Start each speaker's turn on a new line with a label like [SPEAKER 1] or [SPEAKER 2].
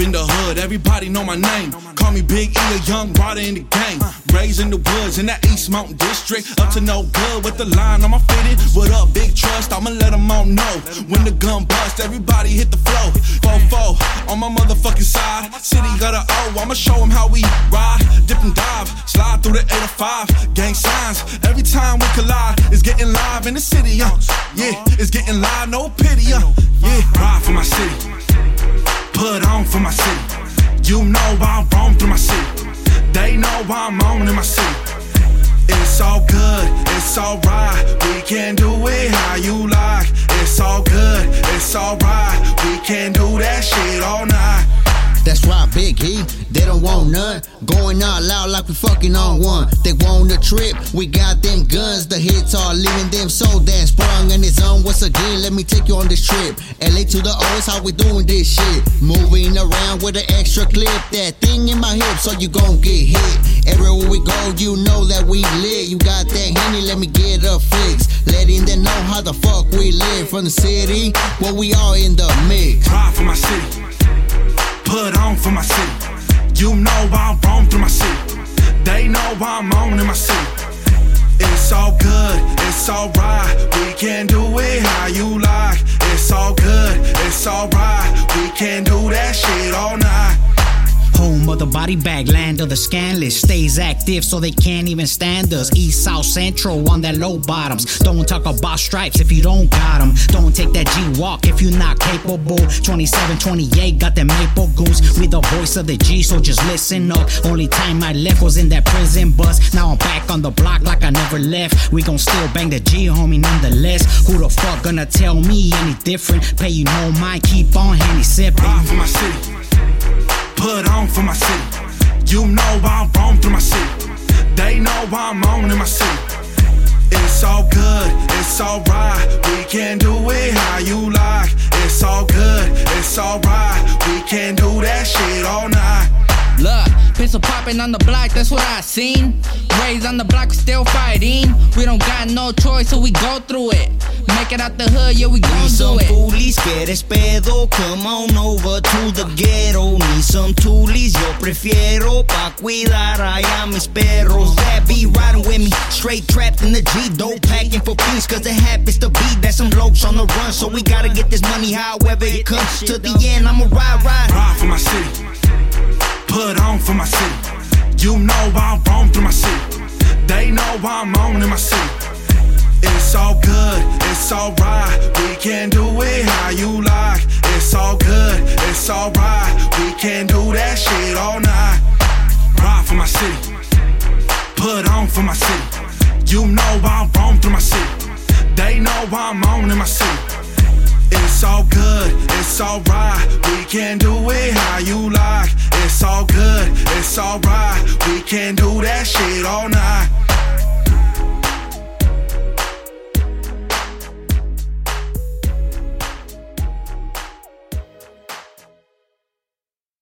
[SPEAKER 1] in the hood, everybody know my name. Call me Big E, a young rider in the game. Raised in the woods in that East Mountain District. Up to no good with the line on my fitted. What up, big trust? I'ma let them all know. When the gun bust, everybody hit the flow. 4-4 on my motherfucking side. City got a O, I'ma show them how we ride. Dip and dive, slide through the 805. Gang signs, every time we collide, it's getting live in the city, uh. Yeah, it's getting live, no I'm on in my seat. It's all good, it's alright. We can do it how you
[SPEAKER 2] Big E. They don't want none. Going all loud like we fucking on one. They want a trip. We got them guns. The hits are leaving them so damn sprung. And it's on once again. Let me take you on this trip. LA to the O's, how we doing this shit. Moving around with an extra clip. That thing in my hip, so you gon' get hit. Everywhere we go, you know that we lit. You got that henny, let me get a fix. Letting them know how the fuck we live from the city. Where we are in the mix.
[SPEAKER 1] In my city. It's all good, it's alright. We can do it how you like. It's all good, it's alright. We can do that shit all night.
[SPEAKER 3] Home of the body bag, land of the scanless. Stays active so they can't even stand us. East, South, Central on that low bottoms. Don't talk about stripes if you don't got them. Don't take that G walk if you're not capable. 27, 28, got them maple goons. We the voice of the G, so just listen up. Only time I left was in that prison bus. Now I'm back on the block like I never left. We gon' still bang the G, homie, nonetheless. Who the fuck gonna tell me any different? Pay you no mind, keep on handy sipping.
[SPEAKER 1] For my city. Put on for my city. You know I'm roam through my city. They know I'm on in my city. It's all good, it's alright. We can do
[SPEAKER 4] Look, pistol popping on the block, that's what I seen. Raised on the block, we still fighting. We don't got no choice, so we go through it. Make it out the hood, yeah, we gon'
[SPEAKER 5] Need
[SPEAKER 4] do
[SPEAKER 5] some
[SPEAKER 4] it.
[SPEAKER 5] foolies, quieres pedo, come on over to the ghetto. Need some toolies, yo prefiero pa cuidar allá mis perros. That be riding with me, straight trapped in the G, dope packing for peace, cause it happens to be that some blokes on the run. So we gotta get this money however it comes. To the end, I'ma ride, ride.
[SPEAKER 1] Ride for my city. Put on for my city. You know I'm roam through my city. They know I'm on in my city. It's all good, it's alright. We can do it how you like. It's all good, it's alright. We can do that shit all night. Ride for my city. Put on for my city. You know I'm roam through my city. They know why I'm on in my city. It's all good, it's alright. We can do it how you like. It's all good, it's alright. We can do that shit all night.